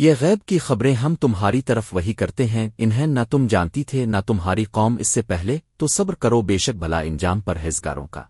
یہ غیب کی خبریں ہم تمہاری طرف وہی کرتے ہیں، انہیں نہ تم جانتی تھے، نہ تمہاری قوم اس سے پہلے، تو صبر کرو بے شک بھلا انجام پرہیزگاروں کا۔